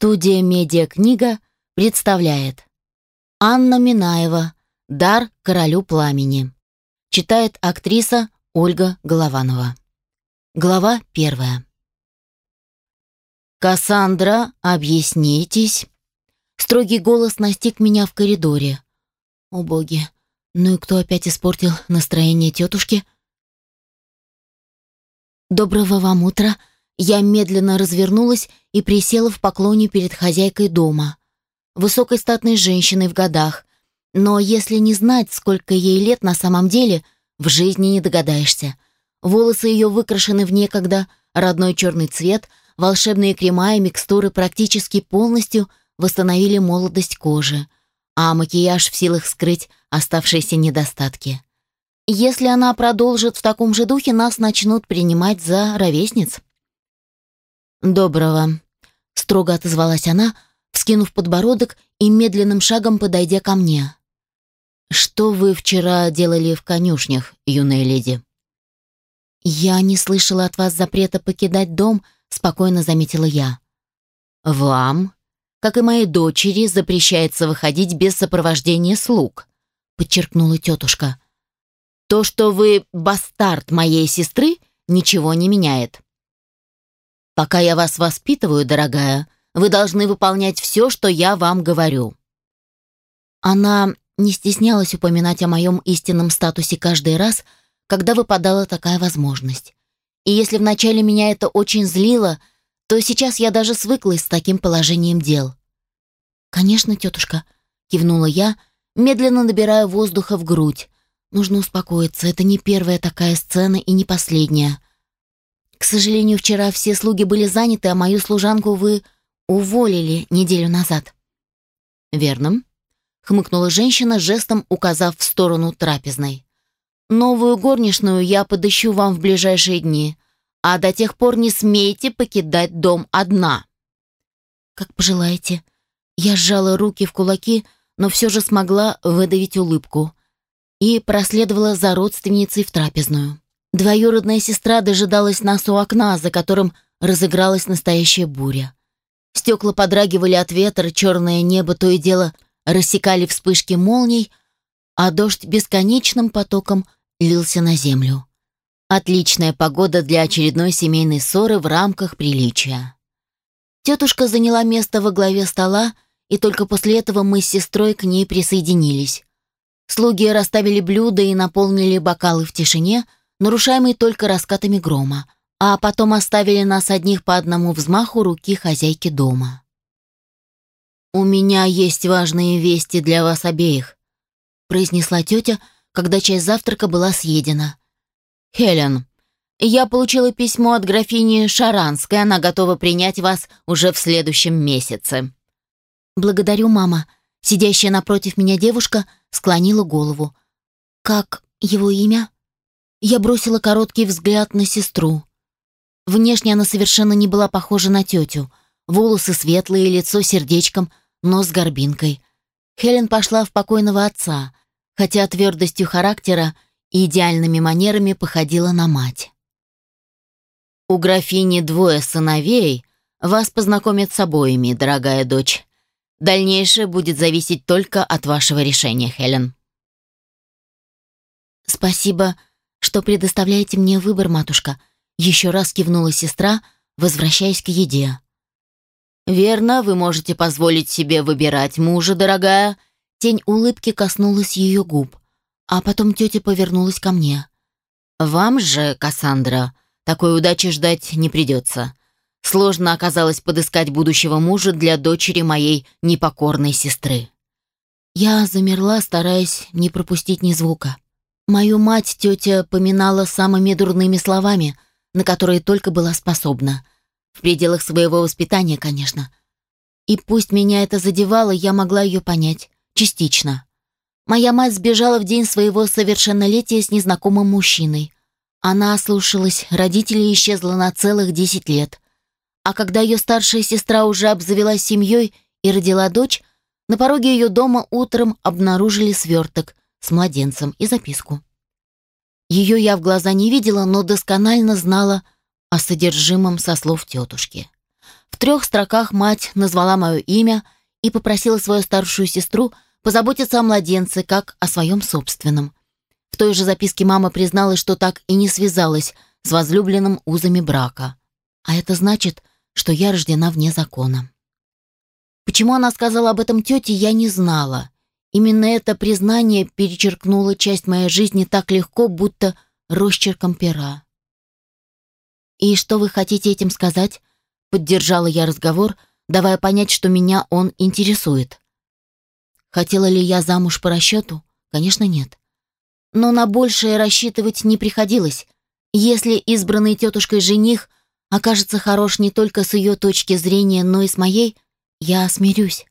Студия «Медиакнига» представляет Анна Минаева «Дар королю пламени». Читает актриса Ольга Голованова. Глава первая. «Кассандра, объяснитесь!» Строгий голос настиг меня в коридоре. О боги, ну и кто опять испортил настроение тетушки? «Доброго вам утра!» Я медленно развернулась и присела в поклоне перед хозяйкой дома. Высокой статной женщиной в годах. Но если не знать, сколько ей лет на самом деле, в жизни не догадаешься. Волосы ее выкрашены в некогда родной черный цвет, волшебные крема и микстуры практически полностью восстановили молодость кожи, а макияж в силах скрыть оставшиеся недостатки. Если она продолжит в таком же духе, нас начнут принимать за ровесниц. «Доброго», — строго отозвалась она, вскинув подбородок и медленным шагом подойдя ко мне. «Что вы вчера делали в конюшнях, юная леди?» «Я не слышала от вас запрета покидать дом», — спокойно заметила я. «Вам, как и моей дочери, запрещается выходить без сопровождения слуг», — подчеркнула тетушка. «То, что вы бастард моей сестры, ничего не меняет. Пока я вас воспитываю, дорогая, вы должны выполнять все, что я вам говорю». Она не стеснялась упоминать о моем истинном статусе каждый раз, когда выпадала такая возможность. И если вначале меня это очень злило, то сейчас я даже свыклась с таким положением дел. «Конечно, тетушка», — кивнула я, медленно набирая воздуха в грудь. «Нужно успокоиться, это не первая такая сцена и не последняя. К сожалению, вчера все слуги были заняты, а мою служанку вы уволили неделю назад». «Верно», — хмыкнула женщина, жестом указав в сторону трапезной. «Новую горничную я подыщу вам в ближайшие дни, а до тех пор не смейте покидать дом одна». «Как пожелаете». Я сжала руки в кулаки, но все же смогла выдавить улыбку и проследовала за родственницей в трапезную. Двоюродная сестра дожидалась нас у окна, за которым разыгралась настоящая буря. Стекла подрагивали от ветра, черное небо то и дело рассекали вспышки молний, а дождь бесконечным потоком лился на землю. Отличная погода для очередной семейной ссоры в рамках приличия. Тетушка заняла место во главе стола, и только после этого мы с сестрой к ней присоединились. Слуги расставили блюда и наполнили бокалы в тишине — нарушаемый только раскатами грома, а потом оставили нас одних по одному взмаху руки хозяйки дома. «У меня есть важные вести для вас обеих», произнесла тетя, когда часть завтрака была съедена. «Хелен, я получила письмо от графини Шаранской, она готова принять вас уже в следующем месяце». «Благодарю, мама». Сидящая напротив меня девушка склонила голову. «Как его имя?» Я бросила короткий взгляд на сестру. Внешне она совершенно не была похожа на тетю. Волосы светлые, лицо сердечком, нос горбинкой. Хелен пошла в покойного отца, хотя твердостью характера и идеальными манерами походила на мать. «У графини двое сыновей. Вас познакомят с обоими, дорогая дочь. Дальнейшее будет зависеть только от вашего решения, Хелен». «Спасибо», что предоставляете мне выбор, матушка», — еще раз кивнула сестра, возвращаясь к еде. «Верно, вы можете позволить себе выбирать мужа, дорогая». Тень улыбки коснулась ее губ, а потом тетя повернулась ко мне. «Вам же, Кассандра, такой удачи ждать не придется. Сложно оказалось подыскать будущего мужа для дочери моей непокорной сестры». Я замерла, стараясь не пропустить ни звука. Мою мать тетя поминала самыми дурными словами, на которые только была способна. В пределах своего воспитания, конечно. И пусть меня это задевало, я могла ее понять. Частично. Моя мать сбежала в день своего совершеннолетия с незнакомым мужчиной. Она ослушалась, родителей исчезла на целых десять лет. А когда ее старшая сестра уже обзавелась семьей и родила дочь, на пороге ее дома утром обнаружили сверток, с младенцем и записку. Ее я в глаза не видела, но досконально знала о содержимом со слов тетушки. В трех строках мать назвала мое имя и попросила свою старшую сестру позаботиться о младенце, как о своем собственном. В той же записке мама призналась, что так и не связалась с возлюбленным узами брака. А это значит, что я рождена вне закона. Почему она сказала об этом тете, я не знала. Именно это признание перечеркнуло часть моей жизни так легко, будто росчерком пера. «И что вы хотите этим сказать?» Поддержала я разговор, давая понять, что меня он интересует. Хотела ли я замуж по расчету? Конечно, нет. Но на большее рассчитывать не приходилось. Если избранный тетушкой жених окажется хорош не только с ее точки зрения, но и с моей, я смирюсь.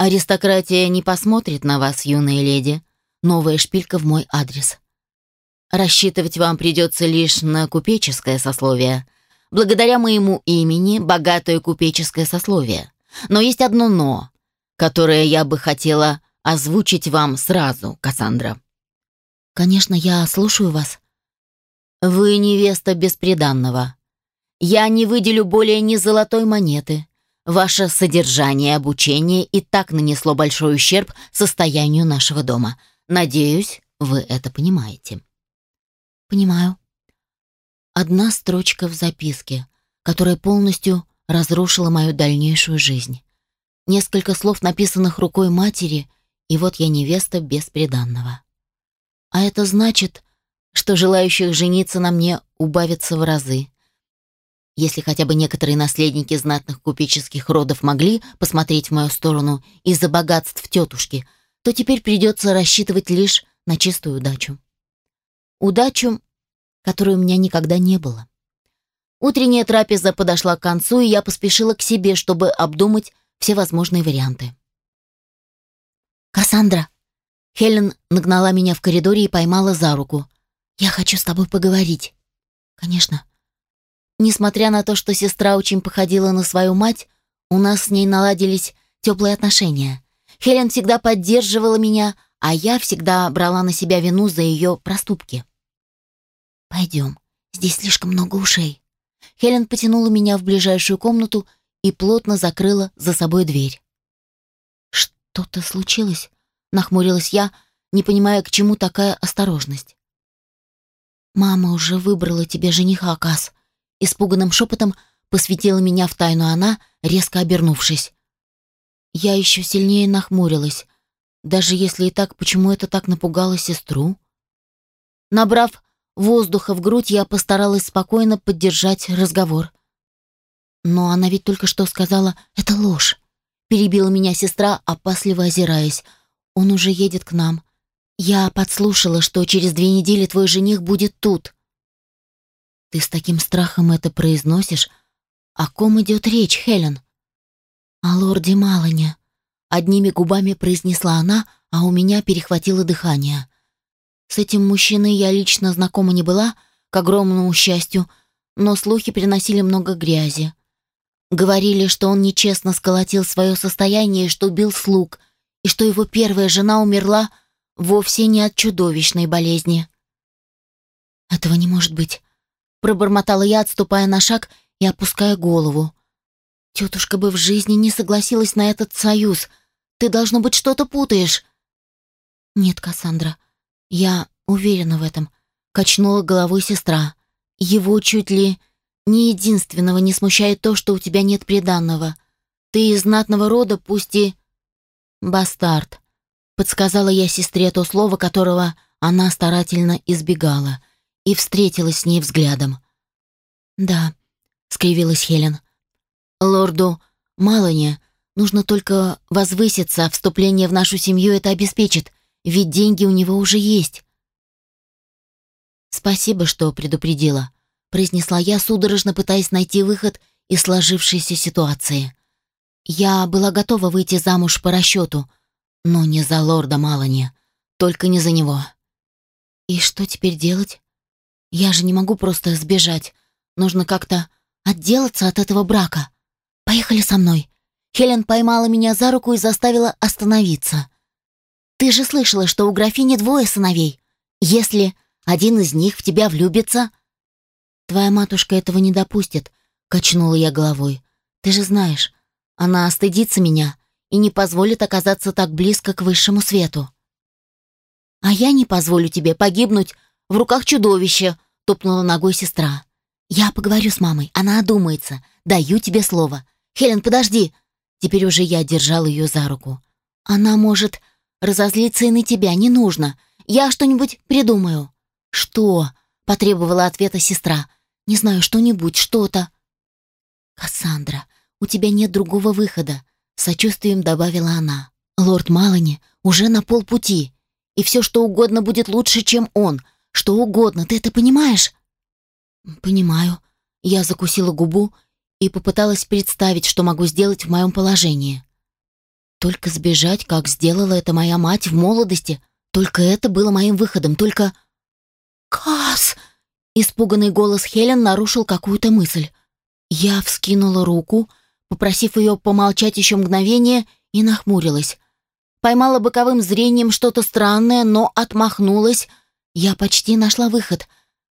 Аристократия не посмотрит на вас, юная леди. Новая шпилька в мой адрес. Рассчитывать вам придется лишь на купеческое сословие. Благодаря моему имени богатое купеческое сословие. Но есть одно «но», которое я бы хотела озвучить вам сразу, Кассандра. Конечно, я слушаю вас. Вы невеста бесприданного. Я не выделю более ни золотой монеты. Ваше содержание и обучение и так нанесло большой ущерб состоянию нашего дома. Надеюсь, вы это понимаете. Понимаю. Одна строчка в записке, которая полностью разрушила мою дальнейшую жизнь. Несколько слов, написанных рукой матери, и вот я невеста бесприданного. А это значит, что желающих жениться на мне убавится в разы. Если хотя бы некоторые наследники знатных купеческих родов могли посмотреть в мою сторону из-за богатств тетушки, то теперь придется рассчитывать лишь на чистую удачу удачу, которой у меня никогда не было. Утренняя трапеза подошла к концу, и я поспешила к себе, чтобы обдумать все возможные варианты. «Кассандра!» Хелен нагнала меня в коридоре и поймала за руку. «Я хочу с тобой поговорить». «Конечно». Несмотря на то, что сестра очень походила на свою мать, у нас с ней наладились теплые отношения. Хелен всегда поддерживала меня, а я всегда брала на себя вину за ее проступки. «Пойдем, здесь слишком много ушей». Хелен потянула меня в ближайшую комнату и плотно закрыла за собой дверь. «Что-то случилось?» — нахмурилась я, не понимая, к чему такая осторожность. «Мама уже выбрала тебе жениха, Кас», — испуганным шепотом посвятила меня в тайну она, резко обернувшись. Я еще сильнее нахмурилась. Даже если и так, почему это так напугало сестру? Набрав воздуха в грудь, я постаралась спокойно поддержать разговор. Но она ведь только что сказала «это ложь». Перебила меня сестра, опасливо озираясь. «Он уже едет к нам. Я подслушала, что через две недели твой жених будет тут». «Ты с таким страхом это произносишь? О ком идет речь, Хелен?» «О лорде Малане», — одними губами произнесла она, а у меня перехватило дыхание. С этим мужчиной я лично знакома не была, к огромному счастью, но слухи приносили много грязи. Говорили, что он нечестно сколотил свое состояние, что убил слуг, и что его первая жена умерла вовсе не от чудовищной болезни. «Этого не может быть», — пробормотала я, отступая на шаг и опуская голову. «Тетушка бы в жизни не согласилась на этот союз. Ты, должно быть, что-то путаешь». «Нет, Кассандра», «Я уверена в этом», — качнула головой сестра. «Его чуть ли не единственного не смущает то, что у тебя нет приданного. Ты из знатного рода, пусть и...» «Бастард», — подсказала я сестре то слово, которого она старательно избегала, и встретилась с ней взглядом. «Да», — скривилась Хелен. «Лорду Малоне нужно только возвыситься, вступление в нашу семью это обеспечит ведь деньги у него уже есть. «Спасибо, что предупредила», — произнесла я, судорожно пытаясь найти выход из сложившейся ситуации. Я была готова выйти замуж по расчету, но не за лорда Малани, только не за него. И что теперь делать? Я же не могу просто сбежать. Нужно как-то отделаться от этого брака. Поехали со мной. Хелен поймала меня за руку и заставила остановиться. Ты же слышала, что у графини двое сыновей. Если один из них в тебя влюбится...» «Твоя матушка этого не допустит», — качнула я головой. Ты же знаешь, она стыдится меня и не позволит оказаться так близко к высшему свету. А я не позволю тебе погибнуть в руках чудовища, топнула ногой сестра. Я поговорю с мамой, она одумается. Даю тебе слово. Хелен, подожди. Теперь уже я держал ее за руку. Она может разозлиться и на тебя, не нужно. Я что-нибудь придумаю. Что? потребовала ответа сестра. Не знаю, что-нибудь, что-то. Кассандра, у тебя нет другого выхода, сочувствием добавила она. Лорд Малани уже на полпути, и все что угодно будет лучше, чем он. Что угодно, ты это понимаешь? Понимаю. Я закусила губу и попыталась представить, что могу сделать в моем положении. Только сбежать, как сделала это моя мать в молодости, только это было моим выходом, только... «Кас!» Испуганный голос Хелен нарушил какую-то мысль. Я вскинула руку, попросив ее помолчать еще мгновение, и нахмурилась. Поймала боковым зрением что-то странное, но отмахнулась. Я почти нашла выход.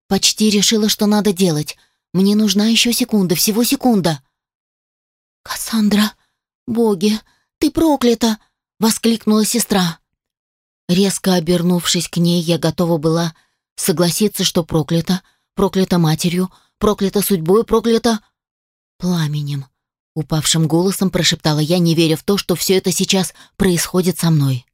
Почти решила, что надо делать. Мне нужна еще секунда, всего секунда. «Кассандра, боги, ты проклята!» — воскликнула сестра. Резко обернувшись к ней, я готова была согласиться, что проклята, проклята матерью, проклята судьбой, проклята пламенем. Упавшим голосом прошептала я, не веря в то, что все это сейчас происходит со мной.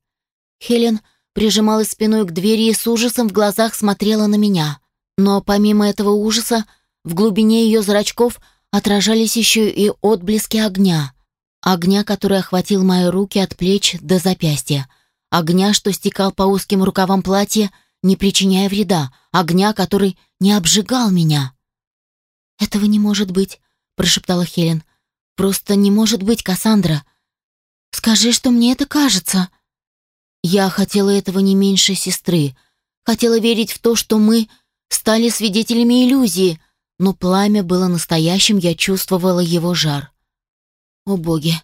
Хелен прижималась спиной к двери и с ужасом в глазах смотрела на меня. Но помимо этого ужаса, в глубине ее зрачков отражались еще и отблески огня. Огня, который охватил мои руки от плеч до запястья. Огня, что стекал по узким рукавам платья, не причиняя вреда. Огня, который не обжигал меня. «Этого не может быть», — прошептала Хелен. Просто не может быть, Кассандра. Скажи, что мне это кажется. Я хотела этого не меньше сестры. Хотела верить в то, что мы стали свидетелями иллюзии, но пламя было настоящим, я чувствовала его жар. О боги!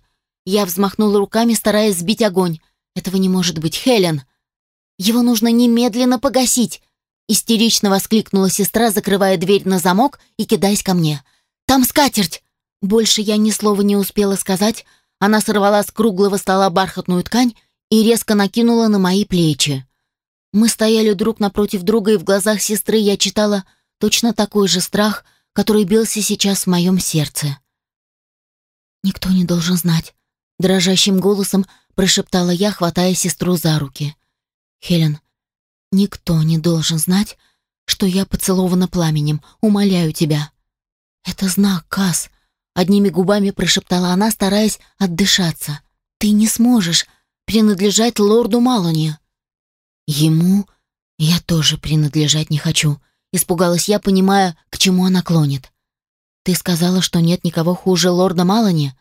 Я взмахнула руками, стараясь сбить огонь. Этого не может быть, Хелен. Его нужно немедленно погасить. Истерично воскликнула сестра, закрывая дверь на замок и кидаясь ко мне. «Там скатерть! Больше я ни слова не успела сказать. Она сорвала с круглого стола бархатную ткань и резко накинула на мои плечи. Мы стояли друг напротив друга, и в глазах сестры я читала точно такой же страх, который бился сейчас в моем сердце. «Никто не должен знать», — дрожащим голосом прошептала я, хватая сестру за руки. «Хелен, никто не должен знать, что я поцелована пламенем. Умоляю тебя». «Это знак, Касс. Одними губами прошептала она, стараясь отдышаться. «Ты не сможешь принадлежать лорду Малони». «Ему я тоже принадлежать не хочу», — испугалась я, понимая, к чему она клонит. «Ты сказала, что нет никого хуже лорда Малони?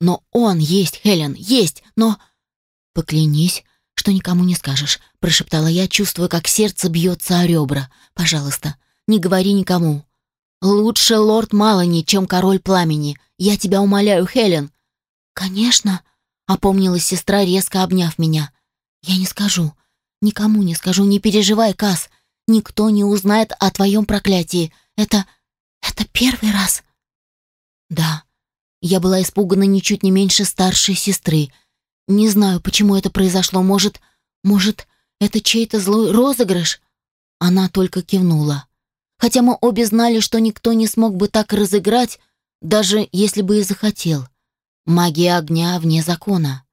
Но он есть, Хелен, есть, но...» «Поклянись, что никому не скажешь», — прошептала я, чувствуя, как сердце бьется о ребра. «Пожалуйста, не говори никому. Лучше лорд Малани, чем король пламени. Я тебя умоляю, Хелен. Конечно, опомнилась сестра, резко обняв меня. Я не скажу. Никому не скажу, не переживай, Кас. Никто не узнает о твоем проклятии. Это... это первый раз. Да. Я была испугана ничуть не меньше старшей сестры. Не знаю, почему это произошло. Может, может, это чей-то злой розыгрыш? Она только кивнула хотя мы обе знали, что никто не смог бы так разыграть, даже если бы и захотел. Магия огня вне закона,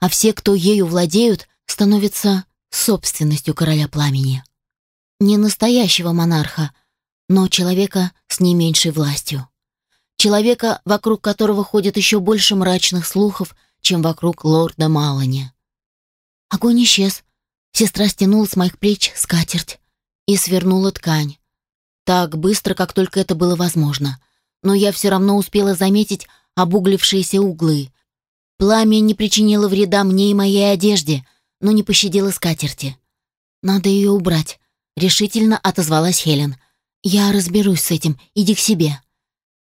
а все, кто ею владеют, становятся собственностью короля пламени. Не настоящего монарха, но человека с не меньшей властью. Человека, вокруг которого ходит еще больше мрачных слухов, чем вокруг лорда Малани. Огонь исчез. Сестра стянула с моих плеч скатерть и свернула ткань, так быстро, как только это было возможно. Но я все равно успела заметить обуглившиеся углы. Пламя не причинило вреда мне и моей одежде, но не пощадило скатерти. «Надо ее убрать», — решительно отозвалась Хелен. «Я разберусь с этим, иди к себе.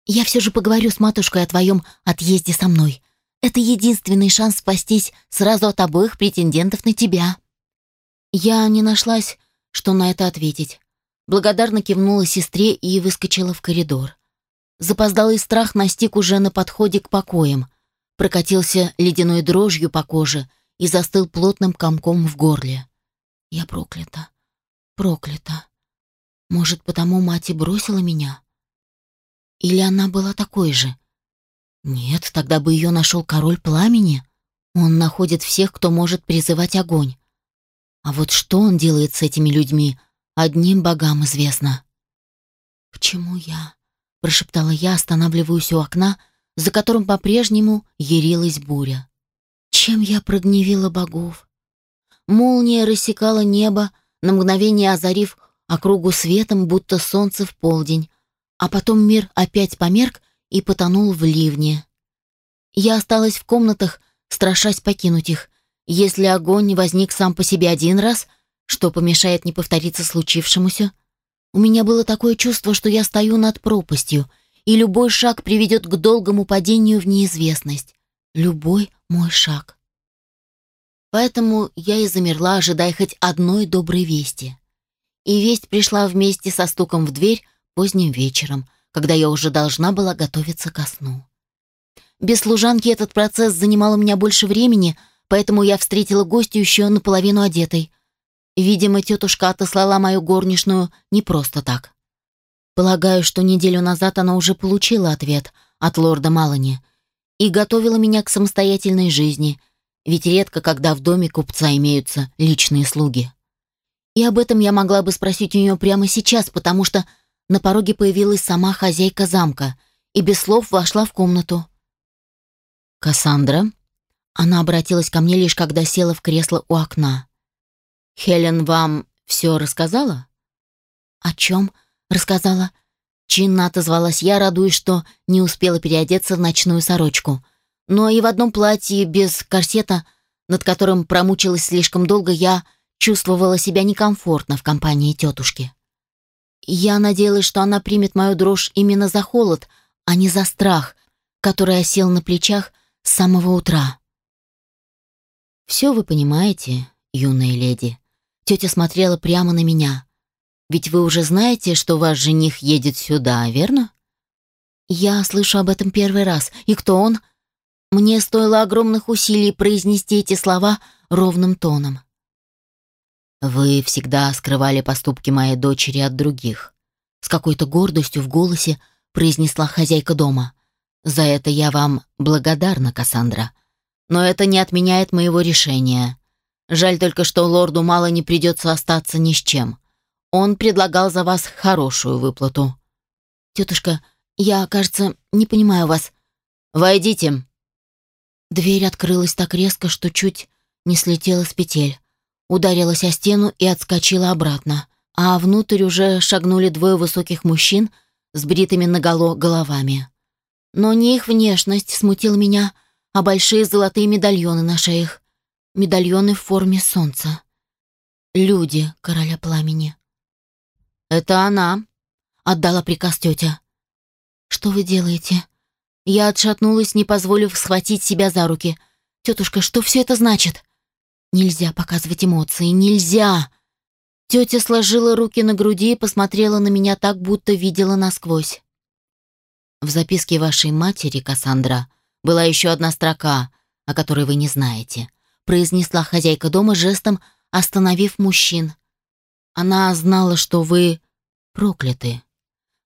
Я все же поговорю с матушкой о твоем отъезде со мной. Это единственный шанс спастись сразу от обоих претендентов на тебя». Я не нашлась, что на это ответить благодарно кивнула сестре и выскочила в коридор. Запоздалый страх настиг уже на подходе к покоям. Прокатился ледяной дрожью по коже и застыл плотным комком в горле. Я проклята. Проклята. Может, потому мать и бросила меня? Или она была такой же? Нет, тогда бы ее нашел король пламени. Он находит всех, кто может призывать огонь. А вот что он делает с этими людьми, одним богам известно. «Почему я?» — прошептала я, останавливаюсь у окна, за которым по-прежнему ярилась буря. «Чем я прогневила богов?» Молния рассекала небо, на мгновение озарив округу светом, будто солнце в полдень, а потом мир опять померк и потонул в ливне. Я осталась в комнатах, страшась покинуть их. Если огонь возник сам по себе один раз, что помешает не повториться случившемуся? У меня было такое чувство, что я стою над пропастью, и любой шаг приведет к долгому падению в неизвестность. Любой мой шаг. Поэтому я и замерла, ожидая хоть одной доброй вести. И весть пришла вместе со стуком в дверь поздним вечером, когда я уже должна была готовиться ко сну. Без служанки этот процесс занимал у меня больше времени, поэтому я встретила гостью еще наполовину одетой. Видимо, тетушка отослала мою горничную не просто так. Полагаю, что неделю назад она уже получила ответ от лорда Малани и готовила меня к самостоятельной жизни, ведь редко, когда в доме купца имеются личные слуги. И об этом я могла бы спросить у нее прямо сейчас, потому что на пороге появилась сама хозяйка замка и без слов вошла в комнату. «Кассандра?» Она обратилась ко мне лишь когда села в кресло у окна. «Хелен вам все рассказала?» «О чем?» — рассказала. Чинно отозвалась я, радуясь, что не успела переодеться в ночную сорочку. Но и в одном платье, без корсета, над которым промучилась слишком долго, я чувствовала себя некомфортно в компании тетушки. Я надеялась, что она примет мою дрожь именно за холод, а не за страх, который осел на плечах с самого утра. «Все вы понимаете, юная леди». Тетя смотрела прямо на меня. «Ведь вы уже знаете, что ваш жених едет сюда, верно?» «Я слышу об этом первый раз. И кто он?» Мне стоило огромных усилий произнести эти слова ровным тоном. «Вы всегда скрывали поступки моей дочери от других», с какой-то гордостью в голосе произнесла хозяйка дома. За это я вам благодарна, Кассандра. Но это не отменяет моего решения. Жаль только, что лорду мало не придется остаться ни с чем. Он предлагал за вас хорошую выплату. Тетушка, я, кажется, не понимаю вас. Войдите. Дверь открылась так резко, что чуть не слетела с петель. Ударилась о стену и отскочила обратно. А внутрь уже шагнули двое высоких мужчин с бритыми наголо головами. Но не их внешность смутила меня, а большие золотые медальоны на шеях. Медальоны в форме солнца. Люди короля пламени. «Это она», — отдала приказ тетя. «Что вы делаете?» Я отшатнулась, не позволив схватить себя за руки. «Тетушка, что все это значит?» «Нельзя показывать эмоции, нельзя!» Тетя сложила руки на груди и посмотрела на меня так, будто видела насквозь. В записке вашей матери, Кассандра, была еще одна строка, о которой вы не знаете, произнесла хозяйка дома жестом, остановив мужчин. Она знала, что вы прокляты,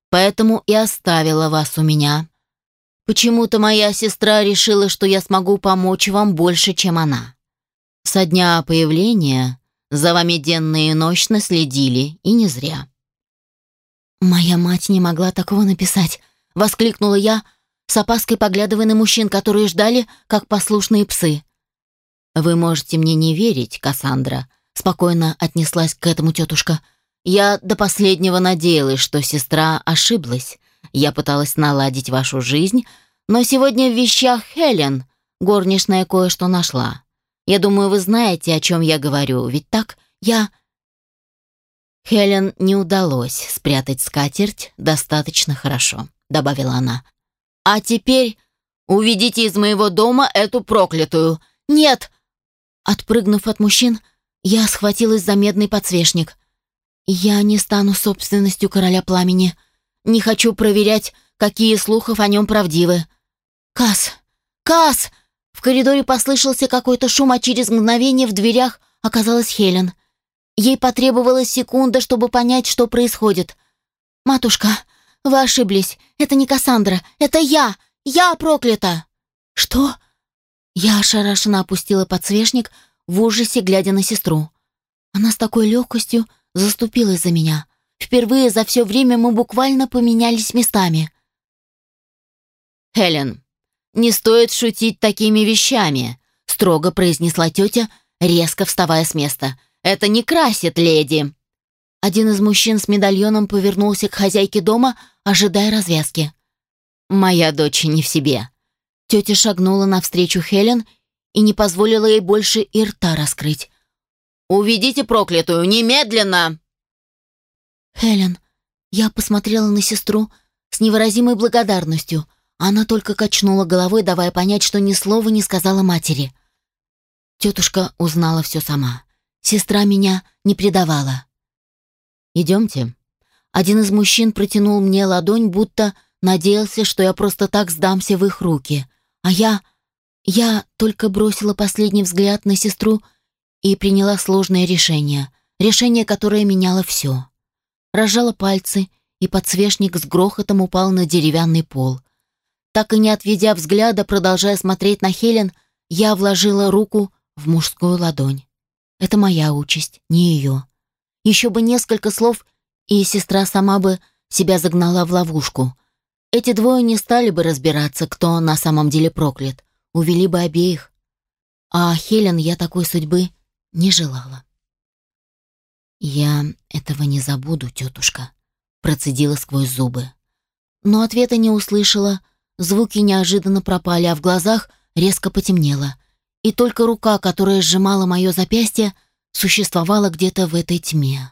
поэтому и оставила вас у меня. Почему-то моя сестра решила, что я смогу помочь вам больше, чем она. Со дня появления за вами денно и ночно следили, и не зря. Моя мать не могла такого написать, — воскликнула я, с опаской поглядывая на мужчин, которые ждали, как послушные псы. «Вы можете мне не верить, Кассандра», — спокойно отнеслась к этому тетушка. «Я до последнего надеялась, что сестра ошиблась. Я пыталась наладить вашу жизнь, но сегодня в вещах Хелен горничная кое-что нашла. Я думаю, вы знаете, о чем я говорю, ведь так? Я...» Хелен не удалось спрятать скатерть достаточно хорошо добавила она. «А теперь уведите из моего дома эту проклятую!» «Нет!» Отпрыгнув от мужчин, я схватилась за медный подсвечник. «Я не стану собственностью короля пламени. Не хочу проверять, какие слухов о нем правдивы. «Касс! Касс!» В коридоре послышался какой-то шум, а через мгновение в дверях оказалась Хелен. Ей потребовалась секунда, чтобы понять, что происходит. «Матушка, вы ошиблись. Это не Кассандра. Это я! Я проклята!» «Что?» Я ошарашенно опустила подсвечник, в ужасе глядя на сестру. Она с такой легкостью заступилась за меня. Впервые за все время мы буквально поменялись местами. «Хелен, не стоит шутить такими вещами», — строго произнесла тетя, резко вставая с места. «Это не красит леди». Один из мужчин с медальоном повернулся к хозяйке дома, ожидая развязки. «Моя дочь не в себе». Тетя шагнула навстречу Хелен и не позволила ей больше и рта раскрыть. «Уведите проклятую немедленно!» «Хелен», я посмотрела на сестру с невыразимой благодарностью. Она только качнула головой, давая понять, что ни слова не сказала матери. Тетушка узнала все сама. Сестра меня не предавала. «Идемте». Один из мужчин протянул мне ладонь, будто надеялся, что я просто так сдамся в их руки. А я... Я только бросила последний взгляд на сестру и приняла сложное решение. Решение, которое меняло все. Разжала пальцы, и подсвечник с грохотом упал на деревянный пол. Так и не отведя взгляда, продолжая смотреть на Хелен, я вложила руку в мужскую ладонь. Это моя участь, не ее. Еще бы несколько слов, и сестра сама бы себя загнала в ловушку. Эти двое не стали бы разбираться, кто на самом деле проклят. Увели бы обеих. А Хелен я такой судьбы не желала. «Я этого не забуду, тетушка», — процедила сквозь зубы. Но ответа не услышала, звуки неожиданно пропали, а в глазах резко потемнело. И только рука, которая сжимала мое запястье, существовала где-то в этой тьме.